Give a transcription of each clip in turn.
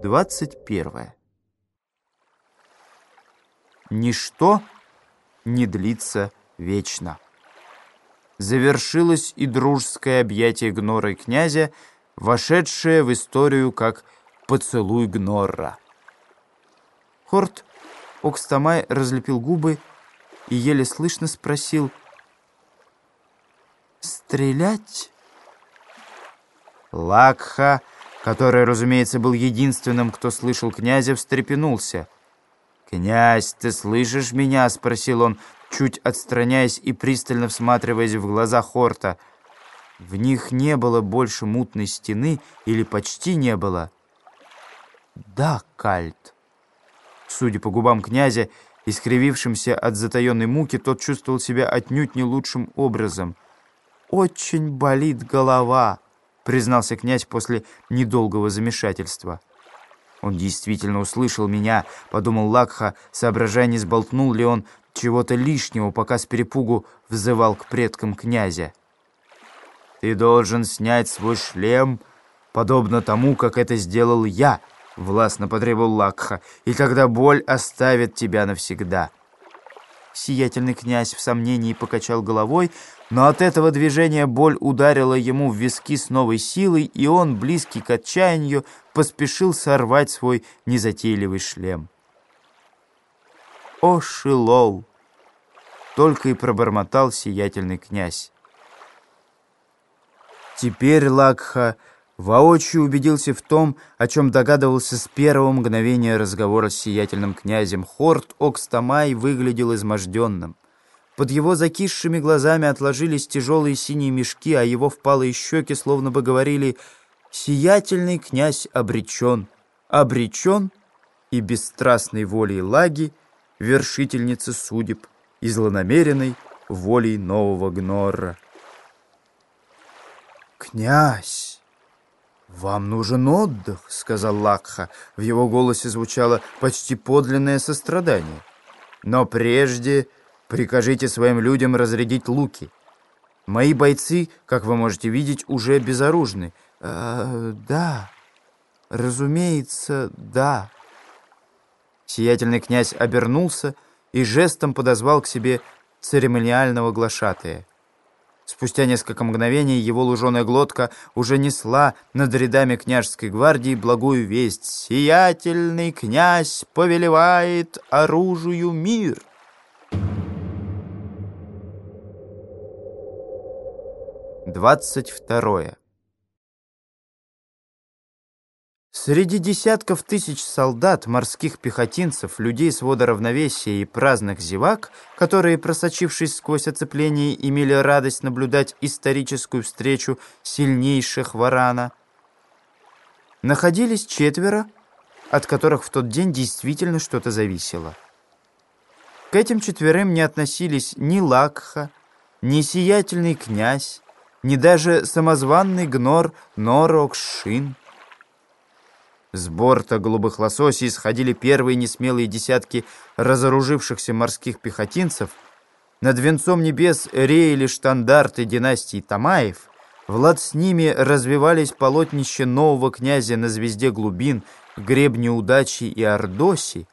21. Ничто не длится вечно. Завершилось и дружеское объятие Гнора и князя, вошедшее в историю как «поцелуй Гнорра». Хорт Окстамай разлепил губы и еле слышно спросил «Стрелять?» Лакха который, разумеется, был единственным, кто слышал князя, встрепенулся. «Князь, ты слышишь меня?» — спросил он, чуть отстраняясь и пристально всматриваясь в глаза Хорта. В них не было больше мутной стены или почти не было. «Да, Кальт». Судя по губам князя, искривившимся от затаенной муки, тот чувствовал себя отнюдь не лучшим образом. «Очень болит голова» признался князь после недолгого замешательства. «Он действительно услышал меня», — подумал Лакха, соображая, не сболтнул ли он чего-то лишнего, пока с перепугу взывал к предкам князя. «Ты должен снять свой шлем, подобно тому, как это сделал я», — властно потребовал Лакха, «и тогда боль оставит тебя навсегда». Сиятельный князь в сомнении покачал головой, но от этого движения боль ударила ему в виски с новой силой, и он, близкий к отчаянию, поспешил сорвать свой незатейливый шлем. «О, Шилол!» — только и пробормотал сиятельный князь. Теперь Лакха воочию убедился в том, о чем догадывался с первого мгновения разговора с сиятельным князем. Хорт Окстамай выглядел изможденным. Под его закисшими глазами отложились тяжелые синие мешки, а его впалые щеки словно бы говорили «Сиятельный князь обречен, обречен и бесстрастной волей Лаги, вершительницы судеб, и злонамеренной волей нового Гнорра». «Князь!» «Вам нужен отдых», — сказал Лакха. В его голосе звучало почти подлинное сострадание. «Но прежде прикажите своим людям разрядить луки. Мои бойцы, как вы можете видеть, уже безоружны». «Э, «Да, разумеется, да». Сиятельный князь обернулся и жестом подозвал к себе церемониального глашатая. Спустя несколько мгновений его луженая глотка уже несла над рядами княжеской гвардии благую весть. «Сиятельный князь повелевает оружию мир!» Двадцать второе. Среди десятков тысяч солдат, морских пехотинцев, людей с водоравновесия и праздных зевак, которые, просочившись сквозь оцепление, имели радость наблюдать историческую встречу сильнейших варана, находились четверо, от которых в тот день действительно что-то зависело. К этим четверым не относились ни Лакха, ни сиятельный князь, ни даже самозванный гнор Норокшин. С борта голубых лососей сходили первые несмелые десятки разоружившихся морских пехотинцев. Над венцом небес реяли штандарты династии Тамаев. Влад с ними развивались полотнища нового князя на звезде глубин, гребни удачи и ордоси.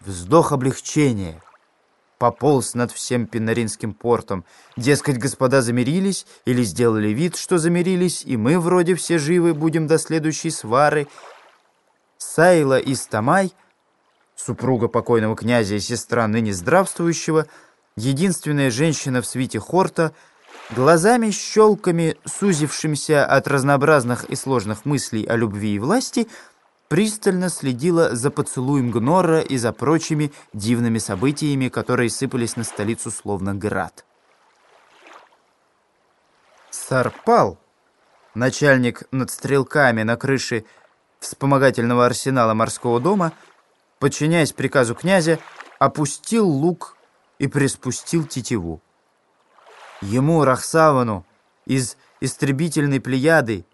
Вздох облегчения — пополз над всем Пинаринским портом. Дескать, господа замирились или сделали вид, что замирились, и мы вроде все живы будем до следующей свары. Сайла Истамай, супруга покойного князя и сестра ныне здравствующего, единственная женщина в свите Хорта, глазами-щелками, сузившимся от разнообразных и сложных мыслей о любви и власти, — пристально следила за поцелуем Гнора и за прочими дивными событиями, которые сыпались на столицу словно град. Сарпал, начальник над стрелками на крыше вспомогательного арсенала морского дома, подчиняясь приказу князя, опустил лук и приспустил тетиву. Ему, Рахсавану, из истребительной плеяды,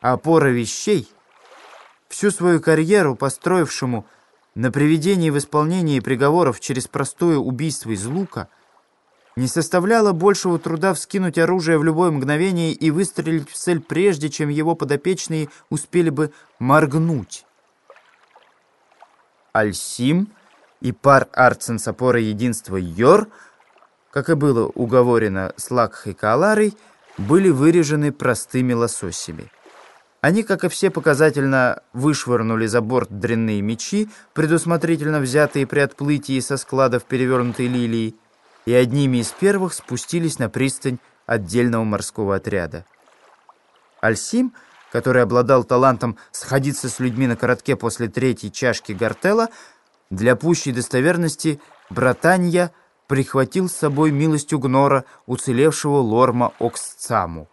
опора вещей — Всю свою карьеру, построившему на приведении в исполнении приговоров через простое убийство из лука, Не составляло большего труда вскинуть оружие в любое мгновение и выстрелить в цель, прежде чем его подопечные успели бы моргнуть. Альсим и пар Арцен с опорой единства Йор, как и было уговорено с Лакхой Каларой, были вырежены простыми лососями. Они, как и все, показательно вышвырнули за борт дрянные мечи, предусмотрительно взятые при отплытии со складов перевернутой лилии, и одними из первых спустились на пристань отдельного морского отряда. Альсим, который обладал талантом сходиться с людьми на коротке после третьей чашки гортела, для пущей достоверности братанья прихватил с собой милостью Гнора уцелевшего лорма Оксцаму.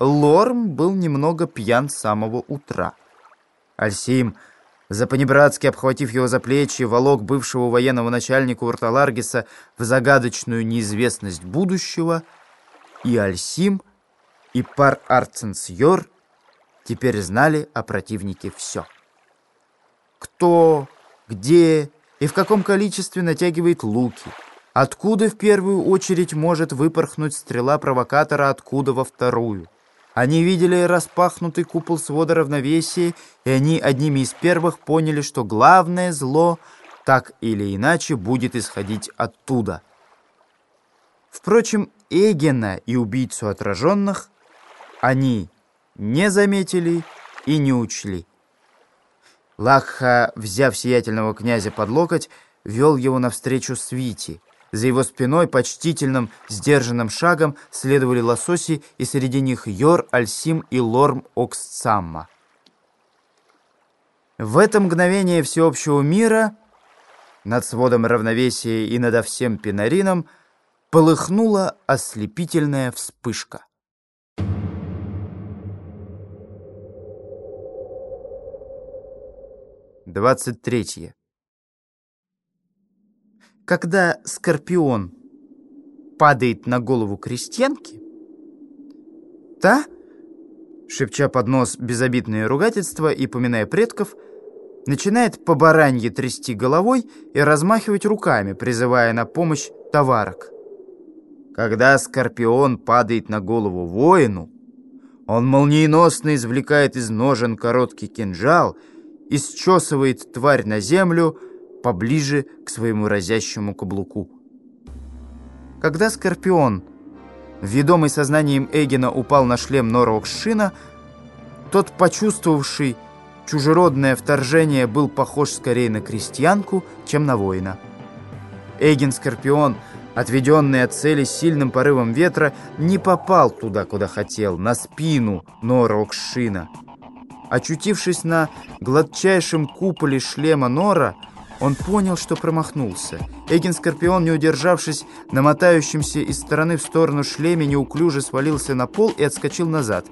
Лорм был немного пьян с самого утра. Альсим, запанибратски обхватив его за плечи, волок бывшего военного начальника Урталаргиса в загадочную неизвестность будущего, и Альсим, и пар Арценсьор теперь знали о противнике все. Кто, где и в каком количестве натягивает луки, откуда в первую очередь может выпорхнуть стрела провокатора, откуда во вторую — они видели распахнутый купол свода равновесия, и они одними из первых поняли, что главное зло так или иначе будет исходить оттуда. Впрочем, Эгена и убийцу отраженных они не заметили и не учли. Лакха, взяв сиятельного князя под локоть, вел его навстречу свите — за его спиной почтительным, сдержанным шагом следовали лососи, и среди них Йор, Альсим и Лорм Оксцамма. В это мгновение всеобщего мира, над сводом равновесия и над всем Пинарином, полыхнула ослепительная вспышка. Двадцать третье когда скорпион падает на голову крестьянки, та, шепча под нос безобидные ругательства и поминая предков, начинает по баранье трясти головой и размахивать руками, призывая на помощь товарок. Когда скорпион падает на голову воину, он молниеносно извлекает из ножен короткий кинжал и счесывает тварь на землю, поближе к своему разящему каблуку. Когда Скорпион, ведомый сознанием Эгена, упал на шлем Норокшина, тот, почувствовавший чужеродное вторжение, был похож скорее на крестьянку, чем на воина. Эгин-скорпион, отведенный от цели сильным порывом ветра, не попал туда, куда хотел, на спину Норокшина. Очутившись на гладчайшем куполе шлема Нора, он понял, что промахнулся. Эгин Скорпион, не удержавшись на мотающемся из стороны в сторону шлеме, неуклюже свалился на пол и отскочил назад.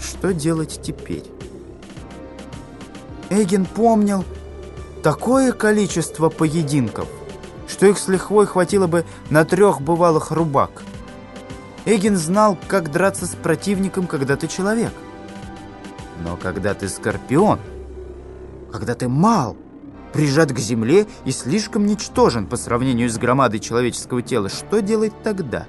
Что делать теперь? Эгин помнил такое количество поединков, что их с лихвой хватило бы на трех бывалых рубак. Эгин знал, как драться с противником, когда ты человек. Но когда ты скорпион, когда ты мал, прижат к земле и слишком ничтожен по сравнению с громадой человеческого тела. Что делать тогда?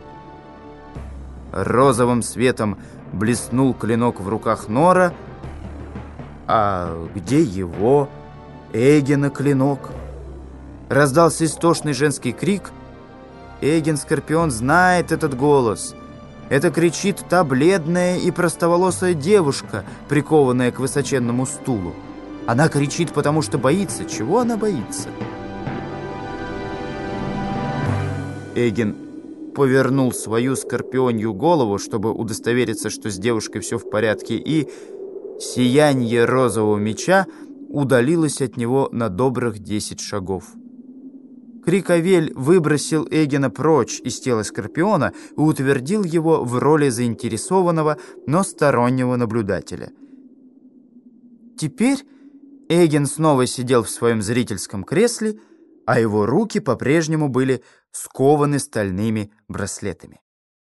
Розовым светом блеснул клинок в руках Нора. А где его, Эгена, клинок? Раздался истошный женский крик. Эгин-скорпион знает этот голос. Это кричит та бледная и простоволосая девушка, прикованная к высоченному стулу. Она кричит, потому что боится. Чего она боится? Эгин повернул свою скорпионью голову, чтобы удостовериться, что с девушкой все в порядке, и сияние розового меча удалилось от него на добрых десять шагов. Криковель выбросил Эгена прочь из тела Скорпиона и утвердил его в роли заинтересованного, но стороннего наблюдателя. Теперь Эгин снова сидел в своем зрительском кресле, а его руки по-прежнему были скованы стальными браслетами.